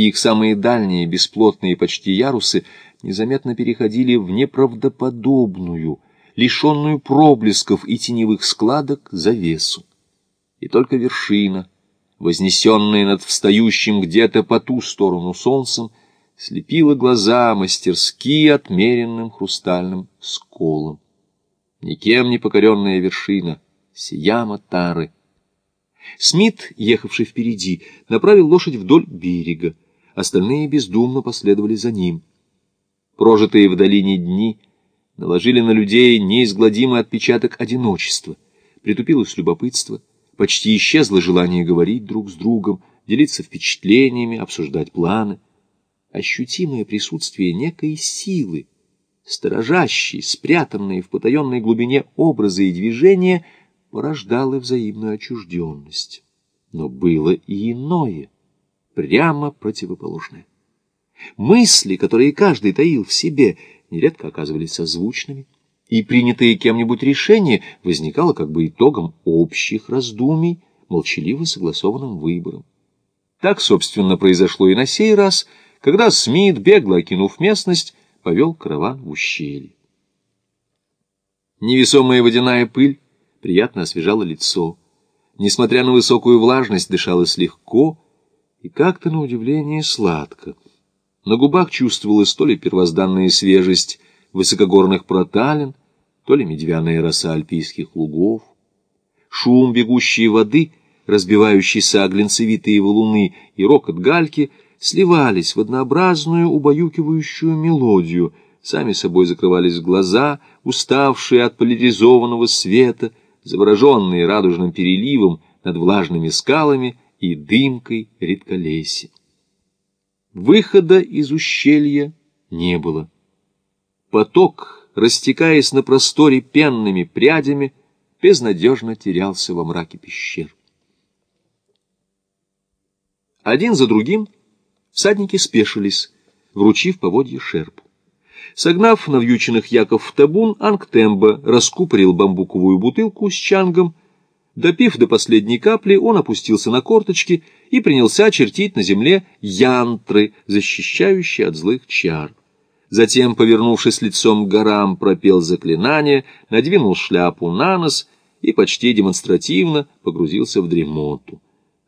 и их самые дальние, бесплотные почти ярусы незаметно переходили в неправдоподобную, лишенную проблесков и теневых складок завесу. И только вершина, вознесенная над встающим где-то по ту сторону солнцем, слепила глаза мастерски отмеренным хрустальным сколом. Никем не покоренная вершина, сияма Тары. Смит, ехавший впереди, направил лошадь вдоль берега. Остальные бездумно последовали за ним. Прожитые в долине дни наложили на людей неизгладимый отпечаток одиночества. Притупилось любопытство, почти исчезло желание говорить друг с другом, делиться впечатлениями, обсуждать планы — ощутимое присутствие некой силы, сторожащей, спрятанной в потаенной глубине образа и движения, порождало взаимную отчужденность. Но было и иное, прямо противоположное. Мысли, которые каждый таил в себе, нередко оказывались созвучными, и принятое кем-нибудь решение возникало как бы итогом общих раздумий, молчаливо согласованным выбором. Так, собственно, произошло и на сей раз — когда Смит, бегло окинув местность, повел караван в ущелье. Невесомая водяная пыль приятно освежала лицо. Несмотря на высокую влажность, дышалось легко и как-то на удивление сладко. На губах чувствовалась то ли первозданная свежесть высокогорных проталин, то ли медвяная роса альпийских лугов. Шум бегущей воды, разбивающийся о глинцевитые валуны и рокот гальки — сливались в однообразную убаюкивающую мелодию, сами собой закрывались глаза, уставшие от поляризованного света, завороженные радужным переливом над влажными скалами и дымкой редколесья. Выхода из ущелья не было. Поток, растекаясь на просторе пенными прядями, безнадежно терялся во мраке пещер. Один за другим — Всадники спешились, вручив поводье шерпу. Согнав навьюченных яков в табун, Ангтемба раскупорил бамбуковую бутылку с чангом. Допив до последней капли, он опустился на корточки и принялся чертить на земле янтры, защищающие от злых чар. Затем, повернувшись лицом к горам, пропел заклинание, надвинул шляпу на нос и почти демонстративно погрузился в дремоту.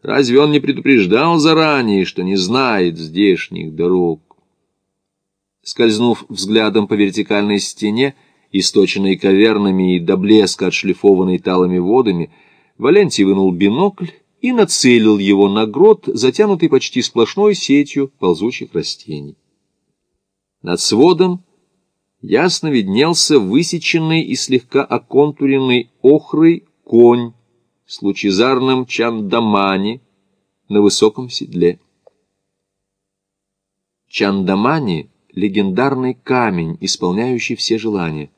Разве он не предупреждал заранее, что не знает здешних дорог? Скользнув взглядом по вертикальной стене, источенной кавернами и до блеска отшлифованной талыми водами, Валентий вынул бинокль и нацелил его на грот, затянутый почти сплошной сетью ползучих растений. Над сводом ясно виднелся высеченный и слегка оконтуренный охрой конь с лучезарным чандамани на высоком седле. Чандамани — легендарный камень, исполняющий все желания.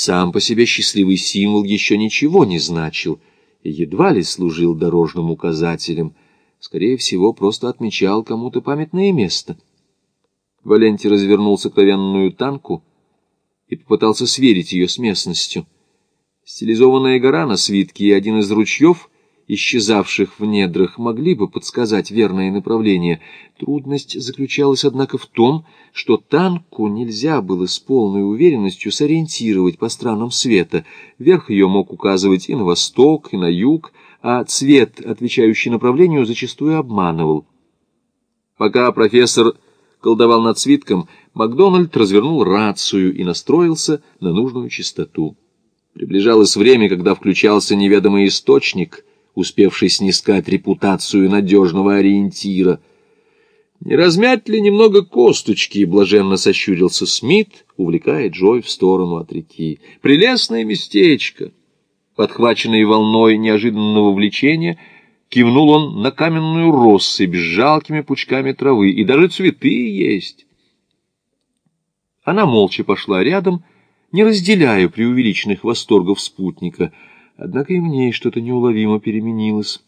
Сам по себе счастливый символ еще ничего не значил и едва ли служил дорожным указателем, скорее всего, просто отмечал кому-то памятное место. Валентий развернул сокровенную танку и попытался сверить ее с местностью — Стилизованная гора на свитке и один из ручьев, исчезавших в недрах, могли бы подсказать верное направление. Трудность заключалась, однако, в том, что танку нельзя было с полной уверенностью сориентировать по странам света. Верх ее мог указывать и на восток, и на юг, а цвет, отвечающий направлению, зачастую обманывал. Пока профессор колдовал над свитком, Макдональд развернул рацию и настроился на нужную частоту. Приближалось время, когда включался неведомый источник, успевший снискать репутацию надежного ориентира. «Не размять ли немного косточки?» — блаженно сощурился Смит, увлекая Джой в сторону от реки. «Прелестное местечко!» Подхваченный волной неожиданного влечения, кивнул он на каменную россыпь с жалкими пучками травы, и даже цветы есть. Она молча пошла рядом, — не разделяю преувеличенных восторгов спутника, однако и в ней что-то неуловимо переменилось.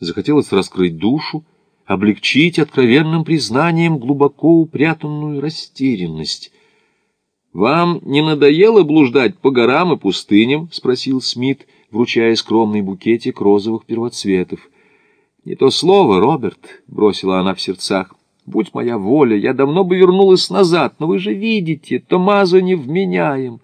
Захотелось раскрыть душу, облегчить откровенным признанием глубоко упрятанную растерянность. «Вам не надоело блуждать по горам и пустыням?» — спросил Смит, вручая скромный букетик розовых первоцветов. «Не то слово, Роберт», — бросила она в сердцах. «Будь моя воля, я давно бы вернулась назад, но вы же видите, Томазо невменяем».